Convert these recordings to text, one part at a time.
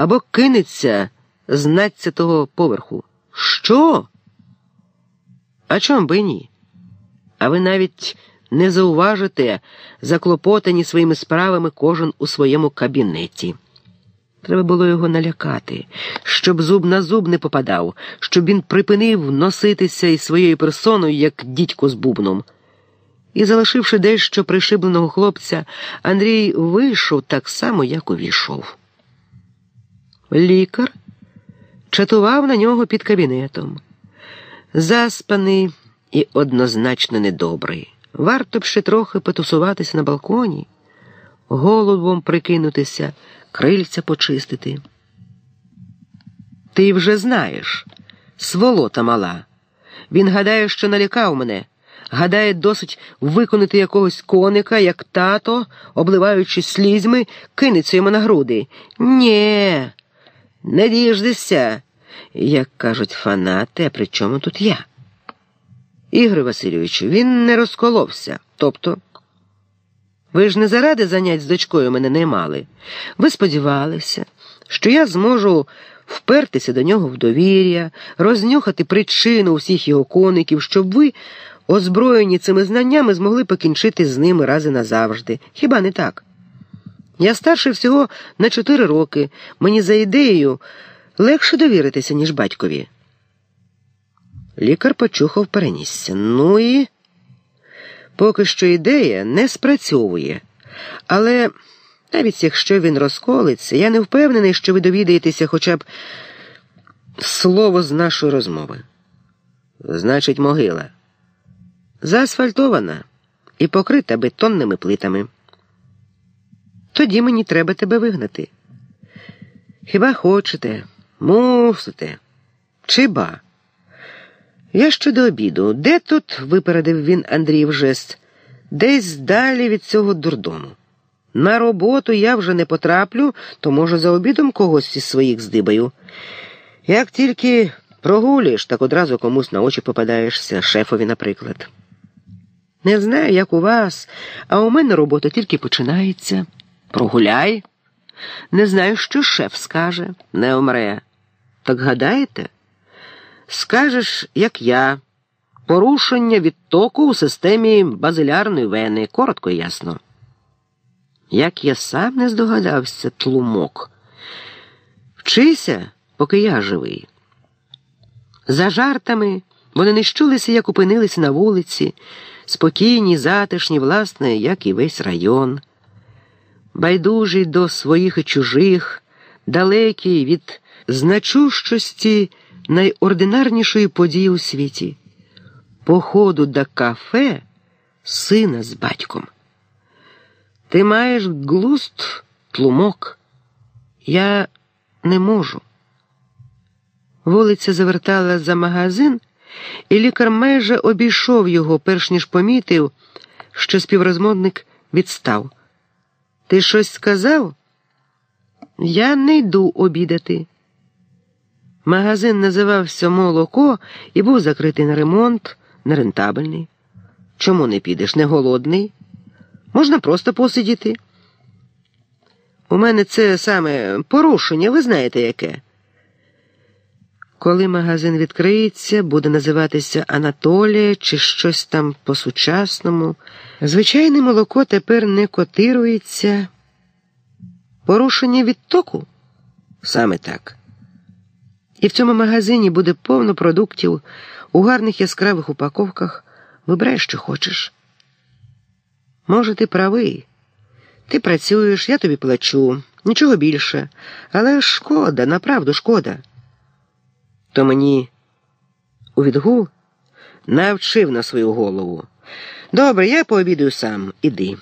або кинеться з надцятого поверху. Що? А чом би ні? А ви навіть не зауважите, заклопотані своїми справами кожен у своєму кабінеті. Треба було його налякати, щоб зуб на зуб не попадав, щоб він припинив носитися із своєю персоною, як дідько з бубном. І, залишивши дещо пришибленого хлопця, Андрій вийшов так само, як увійшов. Лікар чатував на нього під кабінетом. Заспаний і однозначно недобрий. Варто б ще трохи потусуватися на балконі, голубом прикинутися, крильця почистити. Ти вже знаєш, сволота мала. Він гадає, що налякав мене. Гадає, досить виконати якогось коника, як тато, обливаючись слізьми, кинеться йому на груди. Нє, не діждешся, як кажуть фанати, а при чому тут я? Ігор Васильовичу, він не розколовся. Тобто, ви ж не заради занять з дочкою мене не мали. Ви сподівалися, що я зможу впертися до нього в довір'я, рознюхати причину усіх його коників, щоб ви, озброєні цими знаннями, змогли покінчити з ними раз і назавжди. Хіба не так? Я старший всього на чотири роки. Мені за ідеєю легше довіритися, ніж батькові. Лікар почухав перенісся. Ну і поки що ідея не спрацьовує. Але навіть якщо він розколиться, я не впевнений, що ви довідаєтеся хоча б слово з нашої розмови. Значить, могила. Заасфальтована і покрита бетонними плитами. Тоді мені треба тебе вигнати. Хіба хочете, мусите, чи ба? Я ще до обіду. Де тут? випередив він Андріїв жест, десь далі від цього дурдому. На роботу я вже не потраплю, то, може, за обідом когось із своїх здибаю. Як тільки прогулюєш, так одразу комусь на очі попадаєшся, шефові, наприклад. Не знаю, як у вас, а у мене робота тільки починається. Прогуляй. Не знаю, що шеф скаже, не умре. Так гадаєте? Скажеш, як я, порушення відтоку у системі базилярної вени, коротко і ясно. Як я сам не здогадався, тлумок. Вчися, поки я живий. За жартами вони не щулися, як опинилися на вулиці, спокійні, затишні, власне, як і весь район. Байдужий до своїх і чужих, далекий від значущості найординарнішої події у світі походу до кафе сина з батьком. Ти маєш глуст тлумок. Я не можу. Вулиця завертала за магазин, і лікар майже обійшов його, перш ніж помітив, що співрозмовник відстав. Ти щось сказав? Я не йду обідати. Магазин називався Молоко і був закритий на ремонт, нерентабельний. Чому не підеш? Не голодний? Можна просто посидіти. У мене це саме порушення, ви знаєте яке. Коли магазин відкриється, буде називатися Анатолія чи щось там по-сучасному. Звичайне молоко тепер не котирується. Порушення відтоку? Саме так. І в цьому магазині буде повно продуктів у гарних яскравих упаковках. Вибирай, що хочеш. Може, ти правий. Ти працюєш, я тобі плачу, нічого більше. Але шкода, направду шкода. То мені у відгул навчив на свою голову. Добре, я пообідаю сам, іди.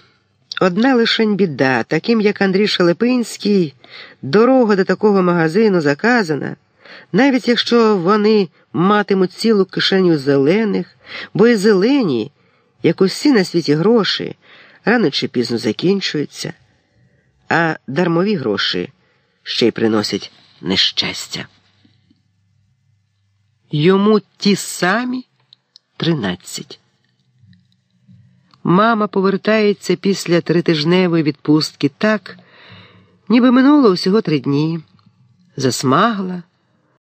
Одна лишень біда, таким як Андрій Шелепинський, дорога до такого магазину заказана навіть якщо вони матимуть цілу кишеню зелених, бо і зелені, як усі на світі гроші, рано чи пізно закінчуються, а дармові гроші ще й приносять нещастя. Йому ті самі тринадцять. Мама повертається після тритижневої відпустки так, ніби минуло всього три дні. засмагла,